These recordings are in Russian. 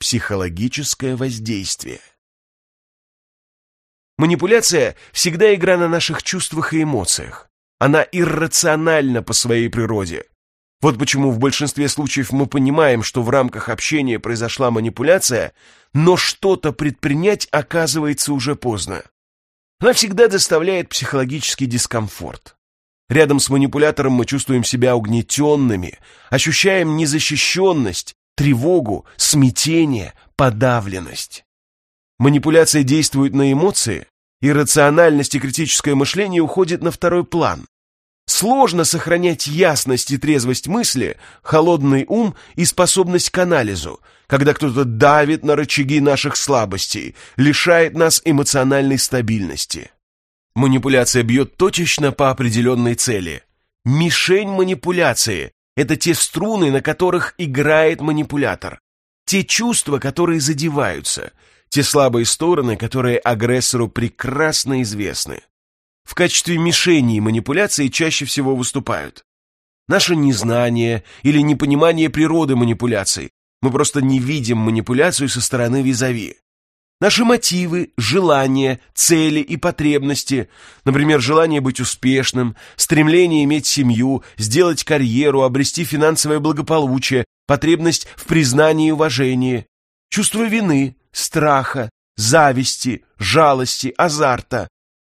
психологическое воздействие. Манипуляция всегда игра на наших чувствах и эмоциях. Она иррациональна по своей природе. Вот почему в большинстве случаев мы понимаем, что в рамках общения произошла манипуляция, но что-то предпринять оказывается уже поздно. Она всегда доставляет психологический дискомфорт. Рядом с манипулятором мы чувствуем себя угнетенными, ощущаем незащищенность, тревогу, смятение, подавленность. Манипуляция действует на эмоции, и рациональность и критическое мышление уходят на второй план. Сложно сохранять ясность и трезвость мысли, холодный ум и способность к анализу, когда кто-то давит на рычаги наших слабостей, лишает нас эмоциональной стабильности. Манипуляция бьет точечно по определенной цели. Мишень манипуляции – это те струны, на которых играет манипулятор. Те чувства, которые задеваются, те слабые стороны, которые агрессору прекрасно известны. В качестве мишени манипуляции чаще всего выступают наше незнание или непонимание природы манипуляций. Мы просто не видим манипуляцию со стороны визави. Наши мотивы, желания, цели и потребности, например, желание быть успешным, стремление иметь семью, сделать карьеру, обрести финансовое благополучие, потребность в признании и уважении, чувство вины, страха, зависти, жалости, азарта,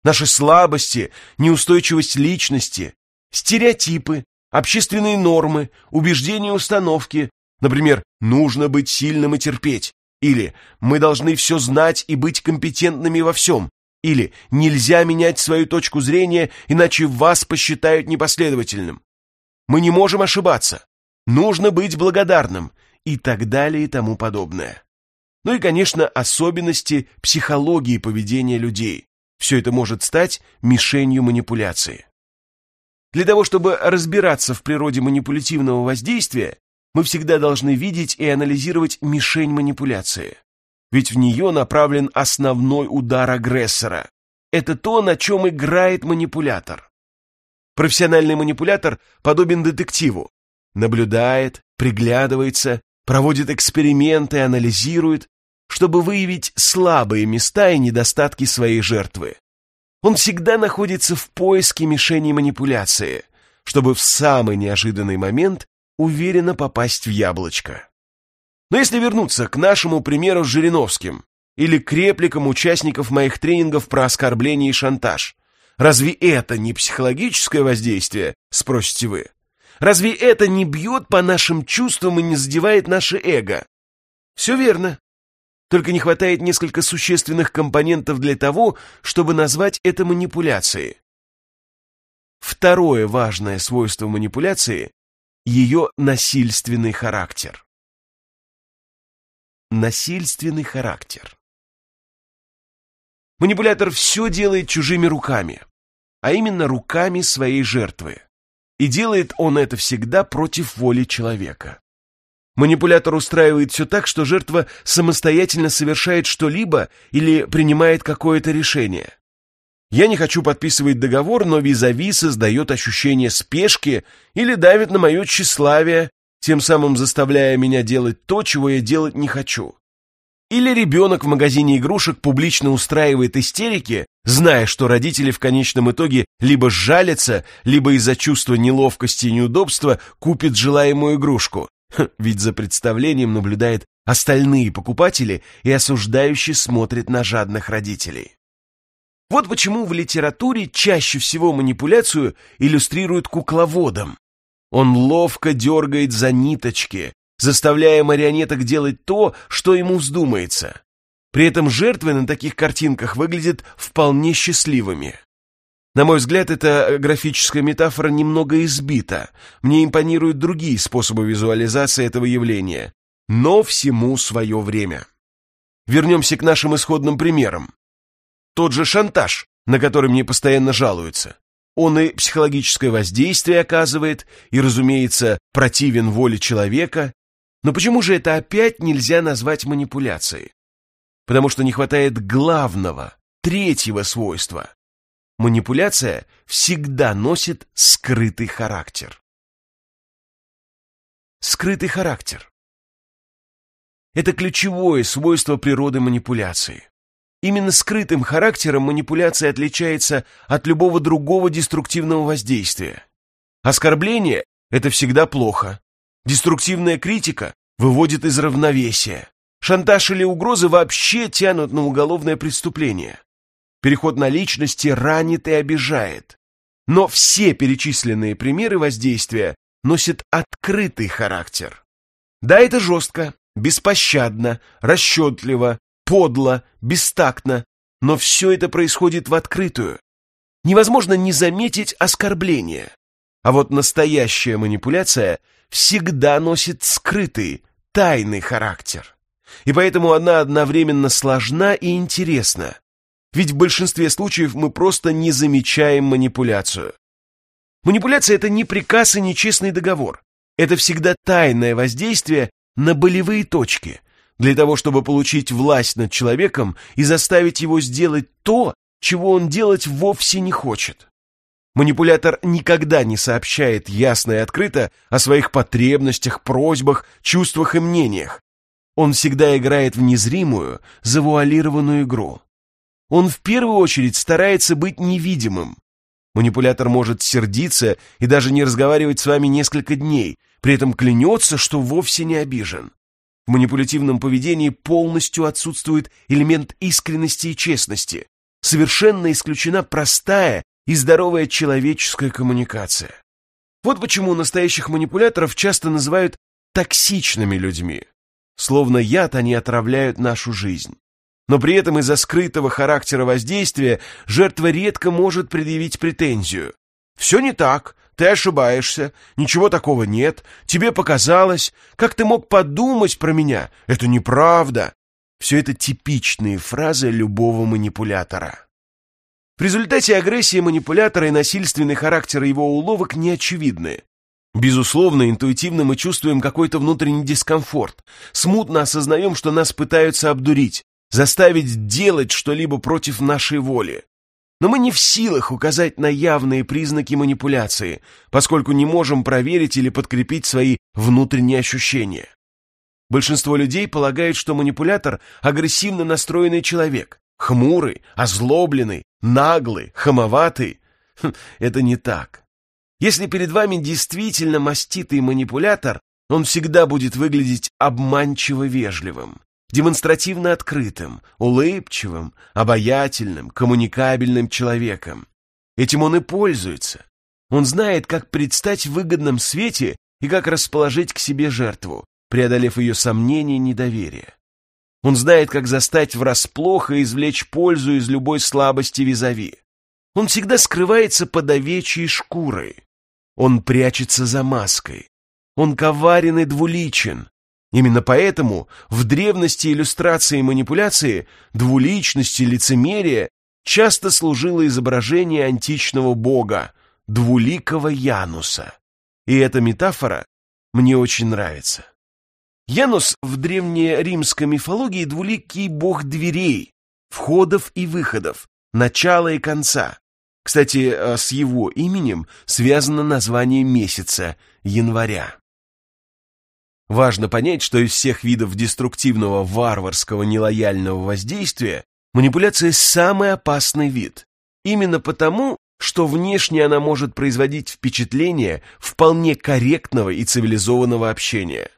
наши слабости, неустойчивость личности, стереотипы, общественные нормы, убеждения и установки, например, нужно быть сильным и терпеть, или «мы должны все знать и быть компетентными во всем», или «нельзя менять свою точку зрения, иначе вас посчитают непоследовательным». Мы не можем ошибаться. Нужно быть благодарным и так далее и тому подобное. Ну и, конечно, особенности психологии поведения людей. Все это может стать мишенью манипуляции. Для того, чтобы разбираться в природе манипулятивного воздействия, мы всегда должны видеть и анализировать мишень манипуляции. Ведь в нее направлен основной удар агрессора. Это то, на чем играет манипулятор. Профессиональный манипулятор подобен детективу. Наблюдает, приглядывается, проводит эксперименты, анализирует, чтобы выявить слабые места и недостатки своей жертвы. Он всегда находится в поиске мишени манипуляции, чтобы в самый неожиданный момент уверенно попасть в яблочко. Но если вернуться к нашему примеру с Жириновским или к репликам участников моих тренингов про оскорбление и шантаж, разве это не психологическое воздействие, спросите вы? Разве это не бьет по нашим чувствам и не задевает наше эго? Все верно. Только не хватает несколько существенных компонентов для того, чтобы назвать это манипуляцией. Второе важное свойство манипуляции ее насильственный характер. Насильственный характер. Манипулятор все делает чужими руками, а именно руками своей жертвы. И делает он это всегда против воли человека. Манипулятор устраивает все так, что жертва самостоятельно совершает что-либо или принимает какое-то решение. Я не хочу подписывать договор, но визави создает ощущение спешки или давит на мое тщеславие, тем самым заставляя меня делать то, чего я делать не хочу. Или ребенок в магазине игрушек публично устраивает истерики, зная, что родители в конечном итоге либо сжалятся, либо из-за чувства неловкости и неудобства купят желаемую игрушку. Ведь за представлением наблюдает остальные покупатели и осуждающие смотрят на жадных родителей. Вот почему в литературе чаще всего манипуляцию иллюстрируют кукловодом. Он ловко дергает за ниточки, заставляя марионеток делать то, что ему вздумается. При этом жертвы на таких картинках выглядят вполне счастливыми. На мой взгляд, эта графическая метафора немного избита. Мне импонируют другие способы визуализации этого явления. Но всему свое время. Вернемся к нашим исходным примерам. Тот же шантаж, на который мне постоянно жалуются. Он и психологическое воздействие оказывает, и, разумеется, противен воле человека. Но почему же это опять нельзя назвать манипуляцией? Потому что не хватает главного, третьего свойства. Манипуляция всегда носит скрытый характер. Скрытый характер. это ключевое свойство природы манипуляции. Именно скрытым характером манипуляция отличается от любого другого деструктивного воздействия. Оскорбление – это всегда плохо. Деструктивная критика выводит из равновесия. Шантаж или угрозы вообще тянут на уголовное преступление. Переход на личности ранит и обижает. Но все перечисленные примеры воздействия носят открытый характер. Да, это жестко, беспощадно, расчетливо, подло, бестактно, но все это происходит в открытую. Невозможно не заметить оскорбление. А вот настоящая манипуляция всегда носит скрытый, тайный характер. И поэтому она одновременно сложна и интересна. Ведь в большинстве случаев мы просто не замечаем манипуляцию. Манипуляция – это не приказ и не честный договор. Это всегда тайное воздействие на болевые точки, для того, чтобы получить власть над человеком и заставить его сделать то, чего он делать вовсе не хочет. Манипулятор никогда не сообщает ясно и открыто о своих потребностях, просьбах, чувствах и мнениях. Он всегда играет в незримую, завуалированную игру. Он в первую очередь старается быть невидимым. Манипулятор может сердиться и даже не разговаривать с вами несколько дней, при этом клянется, что вовсе не обижен. В манипулятивном поведении полностью отсутствует элемент искренности и честности. Совершенно исключена простая и здоровая человеческая коммуникация. Вот почему настоящих манипуляторов часто называют токсичными людьми. Словно яд они отравляют нашу жизнь. Но при этом из-за скрытого характера воздействия жертва редко может предъявить претензию. «Все не так, ты ошибаешься, ничего такого нет, тебе показалось, как ты мог подумать про меня, это неправда». Все это типичные фразы любого манипулятора. В результате агрессия манипулятора и насильственный характер его уловок не очевидны. Безусловно, интуитивно мы чувствуем какой-то внутренний дискомфорт, смутно осознаем, что нас пытаются обдурить, заставить делать что-либо против нашей воли. Но мы не в силах указать на явные признаки манипуляции, поскольку не можем проверить или подкрепить свои внутренние ощущения. Большинство людей полагают, что манипулятор – агрессивно настроенный человек, хмурый, озлобленный, наглый, хамоватый. Хм, это не так. Если перед вами действительно маститый манипулятор, он всегда будет выглядеть обманчиво вежливым, демонстративно открытым, улыбчивым, обаятельным, коммуникабельным человеком. Этим он и пользуется. Он знает, как предстать в выгодном свете и как расположить к себе жертву, преодолев ее сомнения и недоверие. Он знает, как застать врасплох и извлечь пользу из любой слабости визави. Он всегда скрывается под овечьей шкурой. Он прячется за маской. Он коварен и двуличен. Именно поэтому в древности иллюстрации и манипуляции двуличности, лицемерия часто служило изображение античного бога, двуликого Януса. И эта метафора мне очень нравится. Янус в древнеримской мифологии двуликий бог дверей, входов и выходов, начала и конца. Кстати, э, с его именем связано название месяца – января. Важно понять, что из всех видов деструктивного, варварского, нелояльного воздействия манипуляция – самый опасный вид. Именно потому, что внешне она может производить впечатление вполне корректного и цивилизованного общения.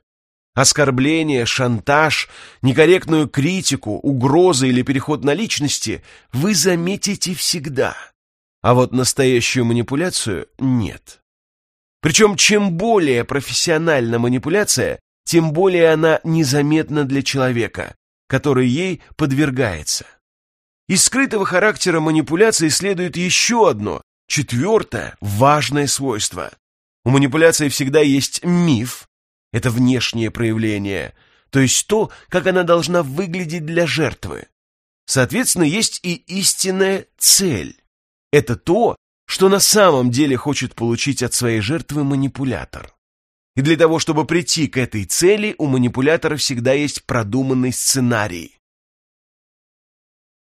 Оскорбление, шантаж, некорректную критику, угрозы или переход на личности вы заметите всегда. А вот настоящую манипуляцию нет. Причем чем более профессиональна манипуляция, тем более она незаметна для человека, который ей подвергается. Из скрытого характера манипуляции следует еще одно, четвертое, важное свойство. У манипуляции всегда есть миф, это внешнее проявление, то есть то, как она должна выглядеть для жертвы. Соответственно, есть и истинная цель. Это то, что на самом деле хочет получить от своей жертвы манипулятор. И для того, чтобы прийти к этой цели, у манипулятора всегда есть продуманный сценарий.